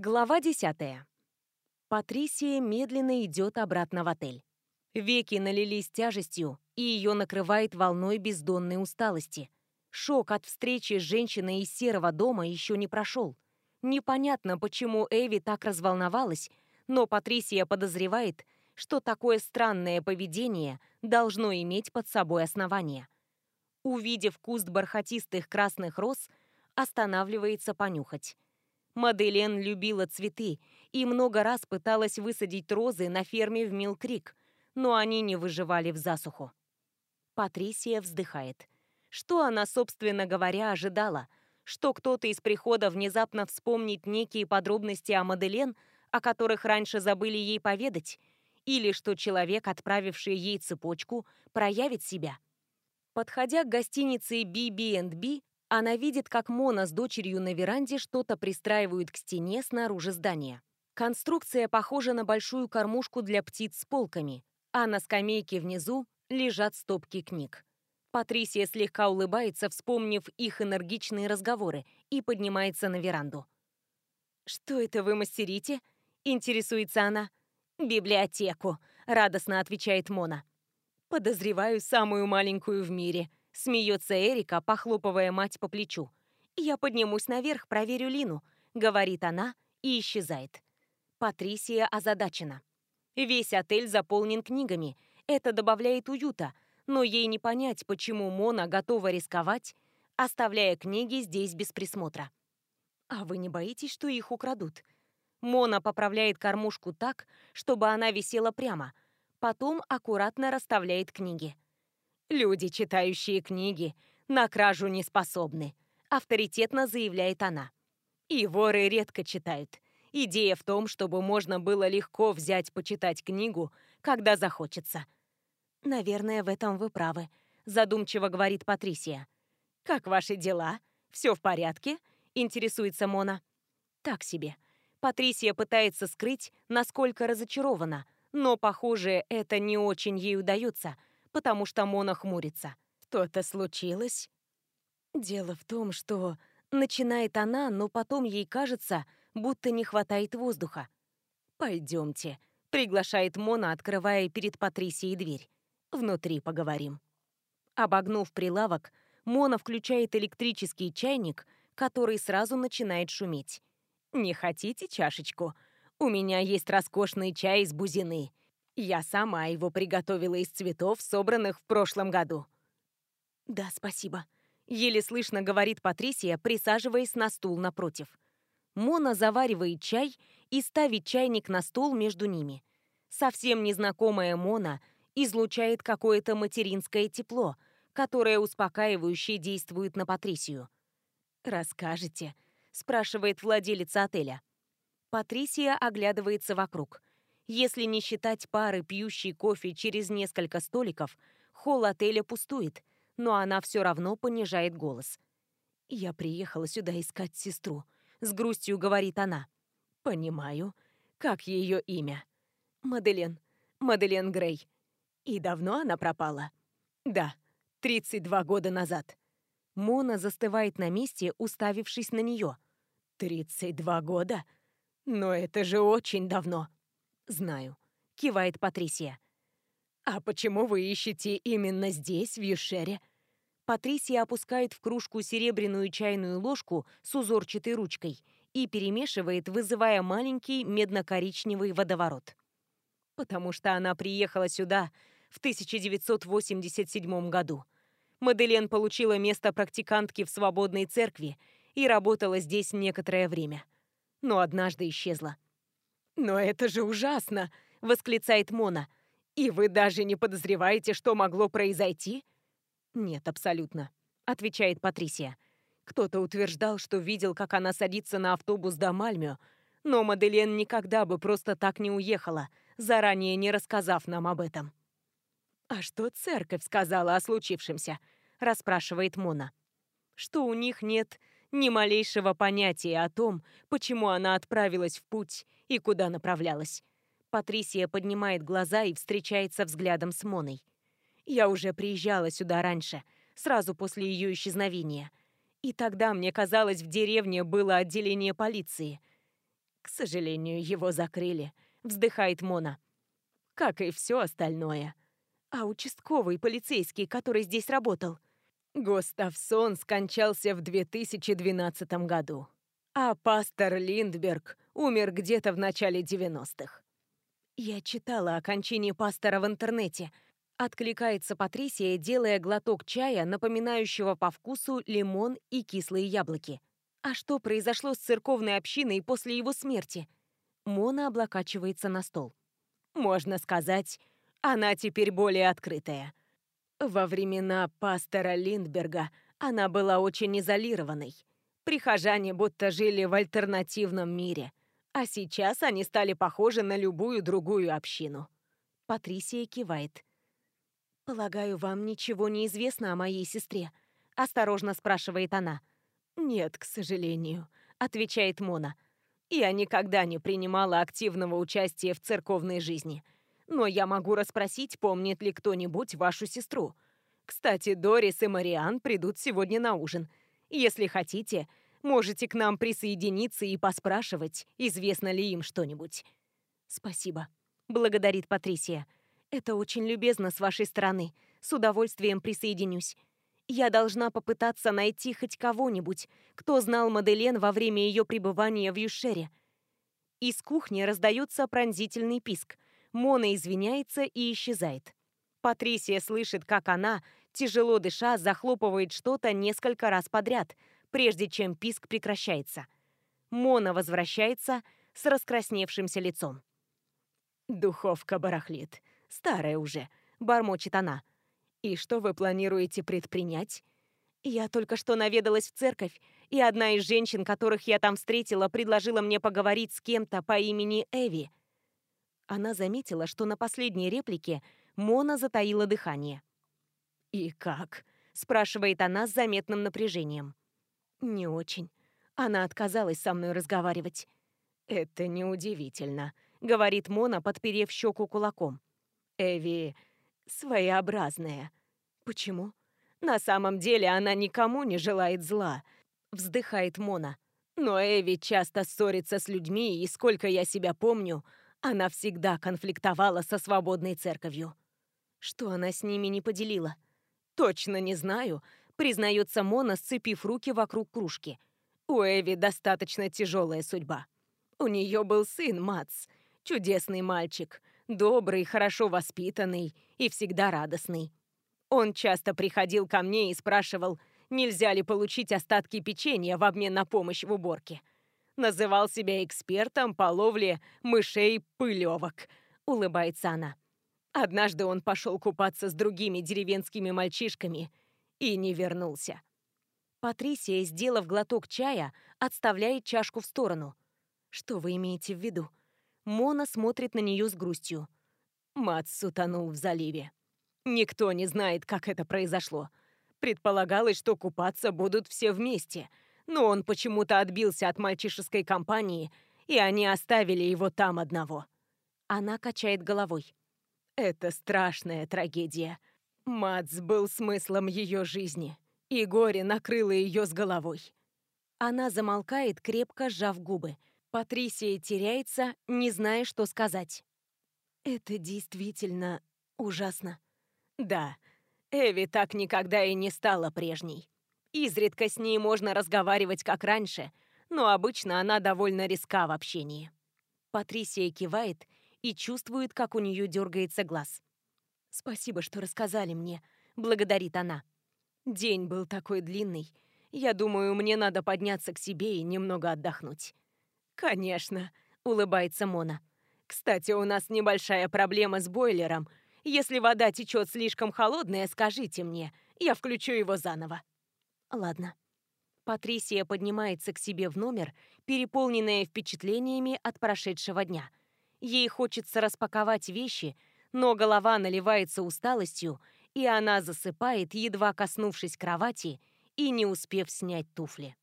Глава 10. Патрисия медленно идет обратно в отель. Веки налились тяжестью, и ее накрывает волной бездонной усталости. Шок от встречи с женщиной из серого дома еще не прошел. Непонятно, почему Эви так разволновалась, но Патрисия подозревает, что такое странное поведение должно иметь под собой основание. Увидев куст бархатистых красных роз, останавливается понюхать. Маделен любила цветы и много раз пыталась высадить розы на ферме в Милкрик, но они не выживали в засуху. Патрисия вздыхает. Что она, собственно говоря, ожидала? Что кто-то из прихода внезапно вспомнит некие подробности о Маделен, о которых раньше забыли ей поведать? Или что человек, отправивший ей цепочку, проявит себя? Подходя к гостинице BB&B, она видит, как Мона с дочерью на веранде что-то пристраивают к стене снаружи здания. Конструкция похожа на большую кормушку для птиц с полками, а на скамейке внизу лежат стопки книг. Патрисия слегка улыбается, вспомнив их энергичные разговоры, и поднимается на веранду. «Что это вы мастерите?» — интересуется она. «Библиотеку», — радостно отвечает Мона. «Подозреваю самую маленькую в мире», Смеется Эрика, похлопывая мать по плечу. «Я поднимусь наверх, проверю Лину», — говорит она и исчезает. Патрисия озадачена. Весь отель заполнен книгами. Это добавляет уюта, но ей не понять, почему Мона готова рисковать, оставляя книги здесь без присмотра. «А вы не боитесь, что их украдут?» Мона поправляет кормушку так, чтобы она висела прямо, потом аккуратно расставляет книги. Люди, читающие книги, на кражу не способны, авторитетно заявляет она. И воры редко читают. Идея в том, чтобы можно было легко взять почитать книгу, когда захочется. Наверное, в этом вы правы, задумчиво говорит Патрисия. Как ваши дела? Все в порядке? интересуется Мона. Так себе. Патрисия пытается скрыть, насколько разочарована, но, похоже, это не очень ей удается – потому что Мона хмурится. Что-то случилось? Дело в том, что... Начинает она, но потом ей кажется, будто не хватает воздуха. «Пойдемте», — приглашает Мона, открывая перед Патрисией дверь. «Внутри поговорим». Обогнув прилавок, Мона включает электрический чайник, который сразу начинает шуметь. «Не хотите чашечку? У меня есть роскошный чай из бузины. Я сама его приготовила из цветов, собранных в прошлом году. Да, спасибо. Еле слышно говорит Патрисия, присаживаясь на стул напротив. Мона заваривает чай и ставит чайник на стол между ними. Совсем незнакомая Мона излучает какое-то материнское тепло, которое успокаивающе действует на Патрисию. «Расскажете?» – спрашивает владелица отеля. Патрисия оглядывается вокруг – если не считать пары пьющей кофе через несколько столиков, холл отеля пустует, но она все равно понижает голос. «Я приехала сюда искать сестру», — с грустью говорит она. «Понимаю. Как ее имя?» «Маделен. Маделен Грей. И давно она пропала?» «Да, 32 года назад». Мона застывает на месте, уставившись на нее. «32 года? Но это же очень давно!» «Знаю», — кивает Патрисия. «А почему вы ищете именно здесь, в Юшере?» Патрисия опускает в кружку серебряную чайную ложку с узорчатой ручкой и перемешивает, вызывая маленький медно-коричневый водоворот. Потому что она приехала сюда в 1987 году. Маделен получила место практикантки в свободной церкви и работала здесь некоторое время. Но однажды исчезла. «Но это же ужасно!» — восклицает Мона. «И вы даже не подозреваете, что могло произойти?» «Нет, абсолютно», — отвечает Патрисия. Кто-то утверждал, что видел, как она садится на автобус до Мальмё, но Маделен никогда бы просто так не уехала, заранее не рассказав нам об этом. «А что церковь сказала о случившемся?» – расспрашивает Мона. «Что у них нет ни малейшего понятия о том, почему она отправилась в путь и куда направлялась. Патрисия поднимает глаза и встречается взглядом с Моной. Я уже приезжала сюда раньше, сразу после ее исчезновения. И тогда, мне казалось, в деревне было отделение полиции. К сожалению, его закрыли», — вздыхает Мона. «Как и все остальное». А участковый полицейский, который здесь работал? Густавсон скончался в 2012 году, а пастор Линдберг умер где-то в начале 90-х. Я читала о кончине пастора в интернете. Откликается Патрисия, делая глоток чая, напоминающего по вкусу лимон и кислые яблоки. А что произошло с церковной общиной после его смерти? Мона облокачивается на стол. Можно сказать, она теперь более открытая. Во времена пастора Линдберга она была очень изолированной. Прихожане будто жили в альтернативном мире. А сейчас они стали похожи на любую другую общину. Патрисия кивает. «Полагаю, вам ничего не известно о моей сестре?» Осторожно спрашивает она. «Нет, к сожалению», — отвечает Мона. «Я никогда не принимала активного участия в церковной жизни. Но я могу расспросить, помнит ли кто-нибудь вашу сестру. Кстати, Дорис и Мариан придут сегодня на ужин. Если хотите, можете к нам присоединиться и поспрашивать, известно ли им что-нибудь». «Спасибо», — благодарит Патрисия. «Это очень любезно с вашей стороны. С удовольствием присоединюсь. Я должна попытаться найти хоть кого-нибудь, кто знал Маделен во время ее пребывания в Юшере». Из кухни раздается пронзительный писк — Мона извиняется и исчезает. Патрисия слышит, как она, тяжело дыша, захлопывает что-то несколько раз подряд, прежде чем писк прекращается. Мона возвращается с раскрасневшимся лицом. «Духовка барахлит. Старая уже», — бормочет она. «И что вы планируете предпринять?» «Я только что наведалась в церковь, и одна из женщин, которых я там встретила, предложила мне поговорить с кем-то по имени Эви. Она заметила, что на последней реплике Мона затаила дыхание. «И как?» – спрашивает она с заметным напряжением. «Не очень. Она отказалась со мной разговаривать». «Это неудивительно», — говорит Мона, подперев щеку кулаком. «Эви своеобразная». «Почему?» «На самом деле она никому не желает зла», — вздыхает Мона. «Но Эви часто ссорится с людьми, и сколько я себя помню, она всегда конфликтовала со свободной церковью. Что она с ними не поделила? Точно не знаю, признается Мона, сцепив руки вокруг кружки. У Эви достаточно тяжелая судьба. У нее был сын Мац, чудесный мальчик, добрый, хорошо воспитанный и всегда радостный. Он часто приходил ко мне и спрашивал, нельзя ли получить остатки печенья в обмен на помощь в уборке называл себя экспертом по ловле мышей-пылевок», — улыбается она. Однажды он пошел купаться с другими деревенскими мальчишками и не вернулся. Патрисия, сделав глоток чая, отставляет чашку в сторону. «Что вы имеете в виду?» Мона смотрит на нее с грустью. Мац утонул в заливе. Никто не знает, как это произошло. Предполагалось, что купаться будут все вместе — но он почему-то отбился от мальчишеской компании, и они оставили его там одного. Она качает головой. Это страшная трагедия. Мац был смыслом ее жизни, и горе накрыло ее с головой. Она замолкает, крепко сжав губы. Патрисия теряется, не зная, что сказать. Это действительно ужасно. Да, Эви так никогда и не стала прежней. Изредка с ней можно разговаривать как раньше, но обычно она довольно риска в общении. Патрисия кивает и чувствует, как у нее дергается глаз. «Спасибо, что рассказали мне», — благодарит она. «День был такой длинный. Я думаю, мне надо подняться к себе и немного отдохнуть». «Конечно», — улыбается Мона. «Кстати, у нас небольшая проблема с бойлером. Если вода течет слишком холодная, скажите мне, я включу его заново». Ладно. Патрисия поднимается к себе в номер, переполненная впечатлениями от прошедшего дня. Ей хочется распаковать вещи, но голова наливается усталостью, и она засыпает, едва коснувшись кровати и не успев снять туфли.